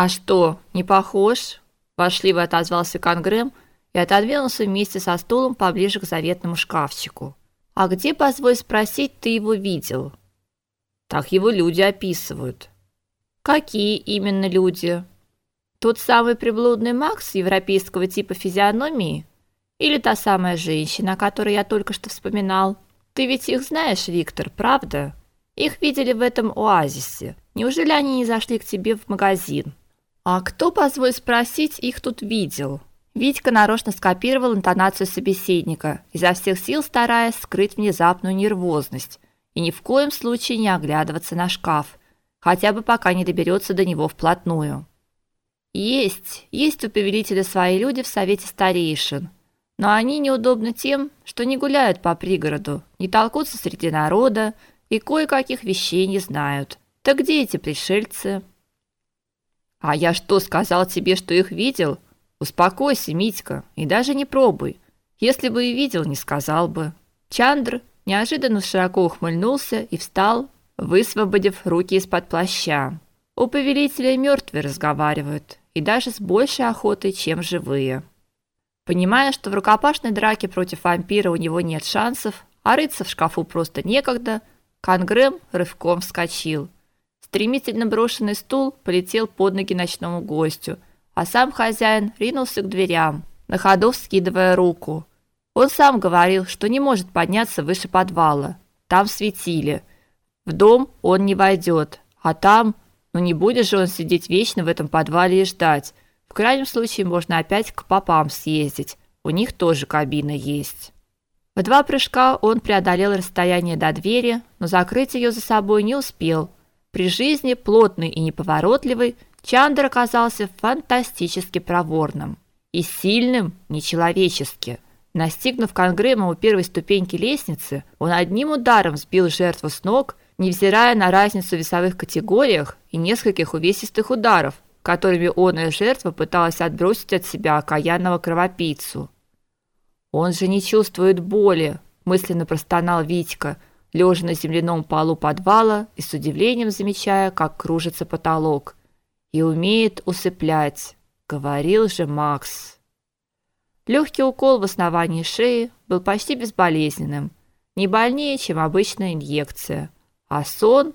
А что, не похож? Вошливо отозвался Конгрэм и отодвинулся вместе со стулом поближе к заветному шкафчику. А где, позволь спросить, ты его видел? Так его люди описывают. Какие именно люди? Тот самый приблудный Макс европейского типа физиономии или та самая женщина, о которой я только что вспоминал? Ты ведь их знаешь, Виктор, правда? Их видели в этом оазисе. Неужели они не зашли к тебе в магазин? А кто, позволь спросить, их тут видел? Витька нарочно скопировал интонацию собеседника, изо всех сил стараясь скрыть внезапную нервозность и ни в коем случае не оглядываться на шкаф, хотя бы пока не доберется до него вплотную. Есть, есть у повелителя свои люди в совете старейшин, но они неудобны тем, что не гуляют по пригороду, не толкутся среди народа и кое-каких вещей не знают. Так где эти пришельцы? А я что, сказал тебе, что их видел? Успокойся, Митька, и даже не пробуй. Если бы и видел, не сказал бы. Чандр неожиданно широко ухмыльнулся и встал, высвободив руки из-под плаща. У повелителя мертвые разговаривают, и даже с большей охотой, чем живые. Понимая, что в рукопашной драке против вампира у него нет шансов, а рыться в шкафу просто некогда, Конгрэм рывком вскочил. Стремительно брошенный стул полетел под ноги ночному гостю, а сам хозяин ринулся к дверям, на ходу скидывая руку. Он сам говорил, что не может подняться выше подвала. Там светили. В дом он не войдет, а там, ну не будет же он сидеть вечно в этом подвале и ждать. В крайнем случае можно опять к попам съездить. У них тоже кабина есть. В два прыжка он преодолел расстояние до двери, но закрыть ее за собой не успел. При жизни плотный и неповоротливый, Чандр оказался фантастически проворным и сильным нечеловечески. Настигнув Конгрэма у первой ступеньки лестницы, он одним ударом сбил жертву с ног, невзирая на разницу в весовых категориях и нескольких увесистых ударов, которыми он и жертва пыталась отбросить от себя окаянного кровопийцу. Он же не чувствует боли, мысленно простонал Витька, лежа на земляном полу подвала и с удивлением замечая, как кружится потолок. И умеет усыплять, говорил же Макс. Легкий укол в основании шеи был почти безболезненным, не больнее, чем обычная инъекция, а сон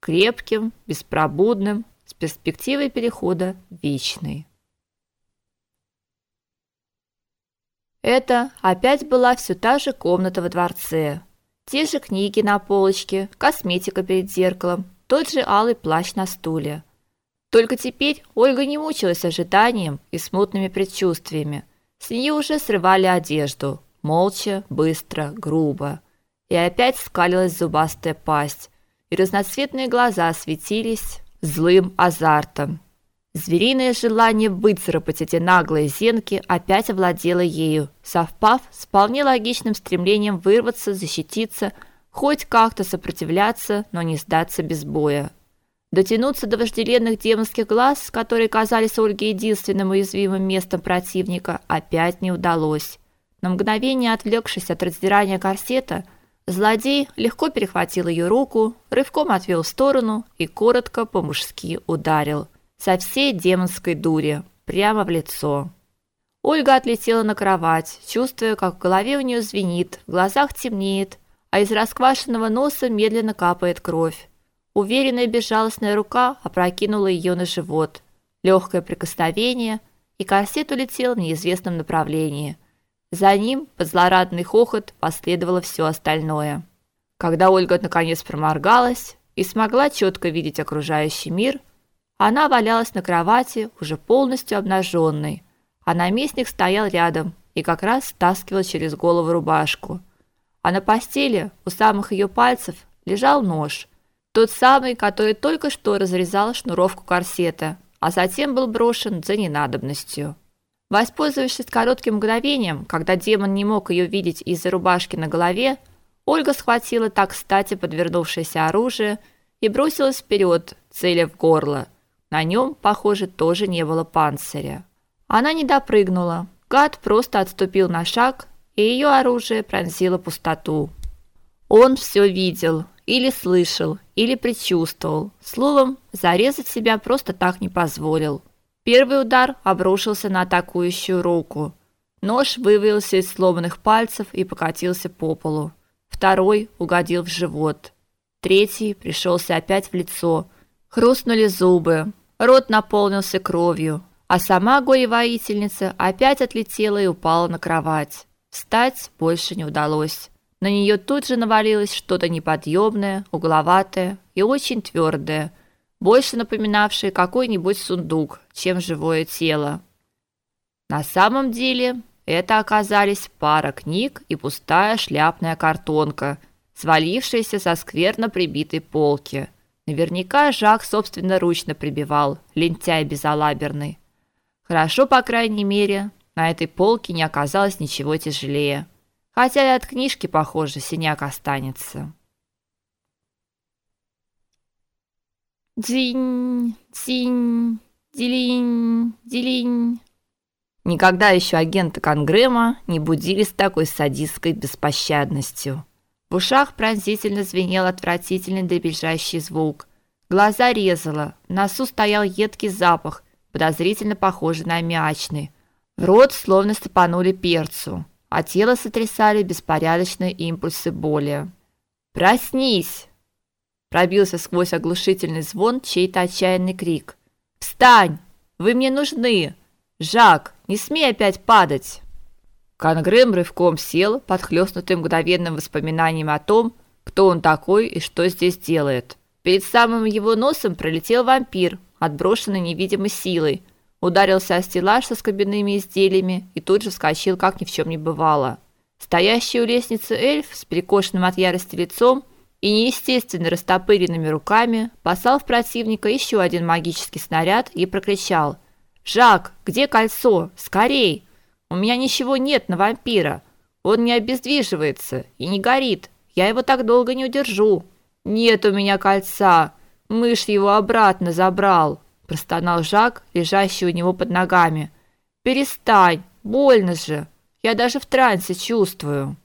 крепким, беспробудным, с перспективой перехода в вечный. Это опять была все та же комната во дворце. Те же книги на полочке, косметика перед зеркалом, тот же алый плащ на стуле. Только теперь Ольга не мучилась ожиданием и смутными предчувствиями. С нее уже срывали одежду, молча, быстро, грубо. И опять скалилась зубастая пасть, и разноцветные глаза светились злым азартом. Звериное желание выцарапать эти наглые зенки опять овладело ею, совпав с вполне логичным стремлением вырваться, защититься, хоть как-то сопротивляться, но не сдаться без боя. Дотянуться до вожделенных демонских глаз, которые казались Ольге единственным уязвимым местом противника, опять не удалось. На мгновение отвлекшись от раздирания корсета, злодей легко перехватил ее руку, рывком отвел в сторону и коротко по-мужски ударил – со всей демонской дури, прямо в лицо. Ольга отлетела на кровать, чувствуя, как в голове у нее звенит, в глазах темнеет, а из расквашенного носа медленно капает кровь. Уверенная безжалостная рука опрокинула ее на живот. Легкое прикосновение, и корсет улетел в неизвестном направлении. За ним, под злорадный хохот, последовало все остальное. Когда Ольга наконец проморгалась и смогла четко видеть окружающий мир – она валялась на кровати, уже полностью обнаженной, а наместник стоял рядом и как раз стаскивал через голову рубашку. А на постели, у самых ее пальцев, лежал нож, тот самый, который только что разрезал шнуровку корсета, а затем был брошен за ненадобностью. Воспользовавшись коротким мгновением, когда демон не мог ее видеть из-за рубашки на голове, Ольга схватила так кстати подвернувшееся оружие и бросилась вперед, целя в горло. На нем, похоже, тоже не было панциря. Она не допрыгнула. Гад просто отступил на шаг, и ее оружие пронзило пустоту. Он все видел или слышал, или предчувствовал. Словом, зарезать себя просто так не позволил. Первый удар обрушился на атакующую руку. Нож вывалился из сломанных пальцев и покатился по полу. Второй угодил в живот. Третий пришелся опять в лицо. Хрустнули зубы. Рот наполнился кровью, а сама горе-воительница опять отлетела и упала на кровать. Встать больше не удалось. На нее тут же навалилось что-то неподъемное, угловатое и очень твердое, больше напоминавшее какой-нибудь сундук, чем живое тело. На самом деле, это оказались пара книг и пустая шляпная картонка, свалившаяся со скверно прибитой полки. Наверняка Жак собственноручно прибивал, лентяй безалаберный. Хорошо, по крайней мере, на этой полке не оказалось ничего тяжелее. Хотя и от книжки, похоже, синяк останется. Дзинь, дзинь, дилинь, дилинь. Никогда еще агенты Конгрэма не будили с такой садистской беспощадностью. В ушах пронзительно звенел отвратительный дребезжащий звук. Глаза резало, в носу стоял едкий запах, подозрительно похожий на аммиачный. В рот словно сыпанули перцу а тело сотрясали беспорядочные импульсы боли. "Проснись!" пробился сквозь оглушительный звон чей-то отчаянный крик. "Встань! Вы мне нужны! Жак, не смей опять падать!" Конгрэм рывком сел, подхлёстнутый мгновенным воспоминанием о том, кто он такой и что здесь делает. Перед самым его носом пролетел вампир, отброшенный невидимой силой, ударился о стеллаж со скобяными изделиями и тут же вскочил, как ни в чем не бывало. Стоящий у лестницы эльф с перекошенным от ярости лицом и неестественно растопыренными руками послал в противника еще один магический снаряд и прокричал: "Жак, где кольцо? Скорей! У меня ничего нет на вампира. Он не обездвиживается и не горит. Я его так долго не удержу. Нет у меня кольца. Мышь его обратно забрал" простонал Жак, лежащий у него под ногами. Перестань, больно же. Я даже в трансе чувствую.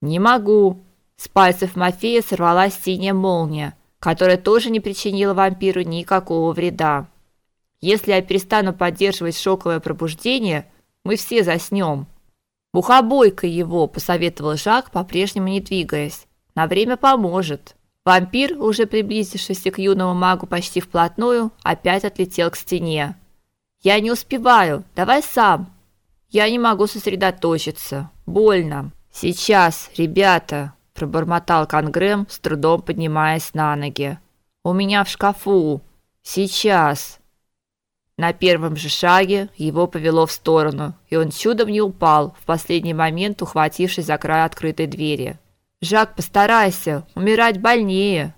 Не могу. С пальцев Мафея сорвалась синяя молния, которая тоже не причинила вампиру никакого вреда. Если я перестану поддерживать шоковое пробуждение, мы все заснем. Мухобойка его, посоветовал Жак, по-прежнему не двигаясь. На время поможет. Вампир, уже приблизившийся к юному магу почти вплотную, опять отлетел к стене. Я не успеваю. Давай сам. Я не могу сосредоточиться. Больно. Сейчас, ребята, пробормотал Конгрэм, с трудом поднимаясь на ноги. У меня в шкафу. Сейчас. На первом же шаге его повело в сторону, и он чудом не упал, в последний момент ухватившись за край открытой двери. Жак, постарайся, умирать больнее.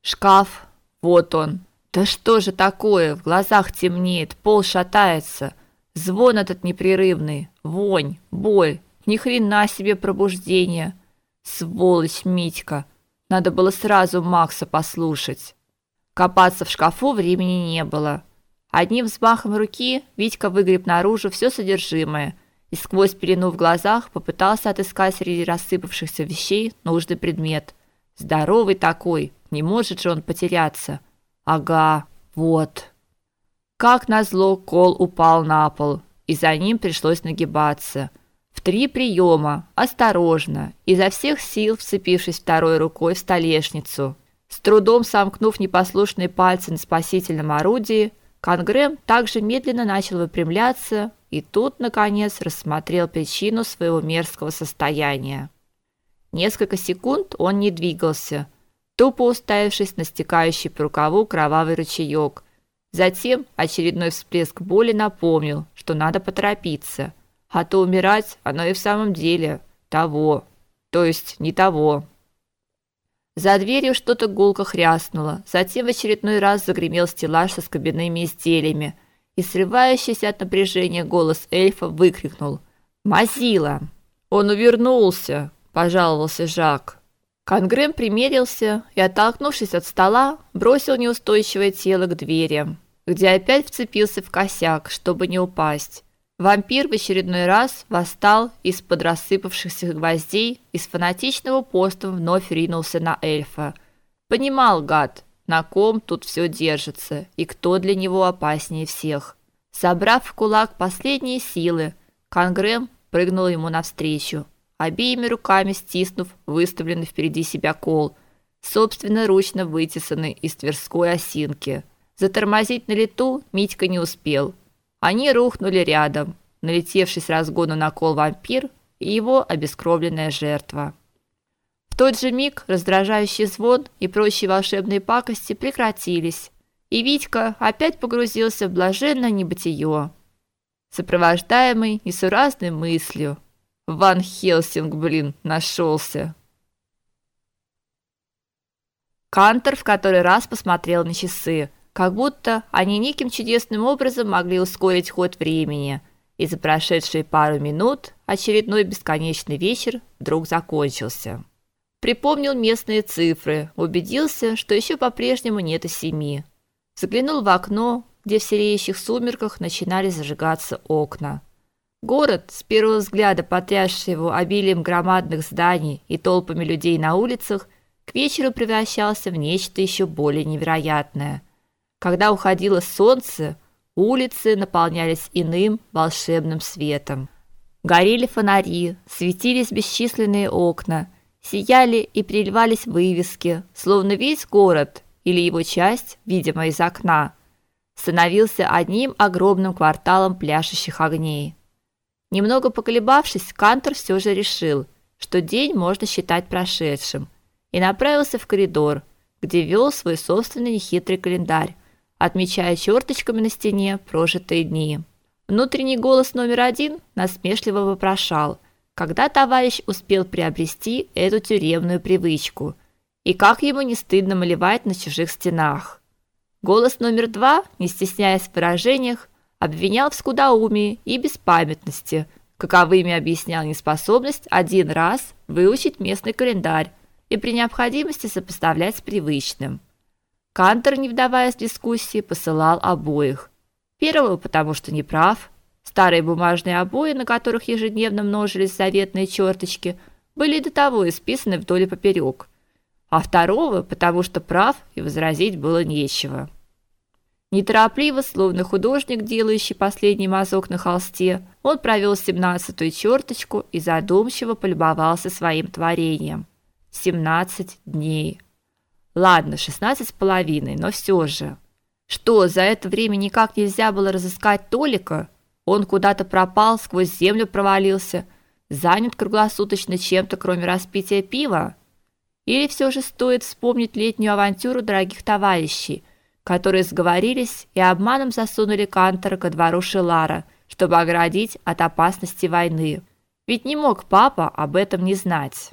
Шкаф, вот он. Да что же такое? В глазах темнеет, пол шатается. Звон этот непрерывный, вонь, боль. Ни хрена себе пробуждение. Сволочь Митька. Надо было сразу Макса послушать. Копаться в шкафу времени не было. Одним взмахом руки Витька выгреб наружу все содержимое – и сквозь пелену в глазах попытался отыскать среди рассыпавшихся вещей нужный предмет. Здоровый такой, не может же он потеряться. Ага, вот. Как назло, кол упал на пол, и за ним пришлось нагибаться. В три приема, осторожно, изо всех сил вцепившись второй рукой в столешницу. С трудом сомкнув непослушные пальцы на спасительном орудии, Конгрэм также медленно начал выпрямляться, и тут наконец рассмотрел причину своего мерзкого состояния. Несколько секунд он не двигался, тупо уставившись на стекающий по рукаву кровавый ручеек. Затем очередной всплеск боли напомнил, что надо поторопиться, а то умирать оно и в самом деле того, то есть не того. За дверью что-то гулко хряснуло, затем в очередной раз загремел стеллаж со скобяными изделиями – и срывающийся от напряжения голос эльфа выкрикнул: "Мазила!" "Он увернулся", пожаловался Жак. Конгрэм примерился и, оттолкнувшись от стола, бросил неустойчивое тело к двери, где опять вцепился в косяк, чтобы не упасть. Вампир в очередной раз восстал из-под рассыпавшихся гвоздей и с фанатичным упорством вновь ринулся на эльфа. Понимал гад, на ком тут все держится и кто для него опаснее всех. Собрав в кулак последние силы, Конгрэм прыгнул ему навстречу, обеими руками стиснув выставленный впереди себя кол, собственноручно вытесанный из тверской осинки. Затормозить на лету Митька не успел – они рухнули рядом, налетевший с разгона на кол вампир и его обескровленная жертва. В тот же миг раздражающий звон и прочие волшебные пакости прекратились, и Витька опять погрузился в блаженное небытие, сопровождаемый несуразной мыслью: "Ван Хелсинг, блин, нашелся!» Кантер в который раз посмотрел на часы как будто они неким чудесным образом могли ускорить ход времени, и за прошедшие пару минут очередной бесконечный вечер вдруг закончился. Припомнил местные цифры, убедился, что еще по-прежнему нет и семи. Заглянул в окно, где в сереющих сумерках начинали зажигаться окна. Город, с первого взгляда потрясший его обилием громадных зданий и толпами людей на улицах, к вечеру превращался в нечто еще более невероятное. Когда уходило солнце, улицы наполнялись иным волшебным светом. Горели фонари, светились бесчисленные окна, сияли и переливались вывески, словно весь город или его часть, видимо, из окна, становился одним огромным кварталом пляшущих огней. Немного поколебавшись, Кантор все же решил, что день можно считать прошедшим, и направился в коридор, где вел свой собственный нехитрый календарь, отмечая черточками на стене прожитые дни. Внутренний голос номер один насмешливо вопрошал, когда товарищ успел приобрести эту тюремную привычку и как ему не стыдно малевать на чужих стенах. Голос номер два, не стесняясь в выражениях, обвинял в скудоумии и беспамятности, каковыми объяснял неспособность один раз выучить местный календарь и при необходимости сопоставлять с привычным. Кантер, не вдаваясь в дискуссии, посылал обоих. Первого, потому что не прав. Старые бумажные обои, на которых ежедневно множились заветные черточки, были до того исписаны вдоль и поперек. А второго, потому что прав и возразить было нечего. Неторопливо, словно художник, делающий последний мазок на холсте, он провел семнадцатую черточку и задумчиво полюбовался своим творением. Семнадцать дней. Ладно, шестнадцать с половиной, но все же. Что, за это время никак нельзя было разыскать Толика? Он куда-то пропал, сквозь землю провалился, занят круглосуточно чем-то, кроме распития пива? Или все же стоит вспомнить летнюю авантюру дорогих товарищей, которые сговорились и обманом засунули Кантера ко двору Шелара, чтобы оградить от опасности войны? Ведь не мог папа об этом не знать.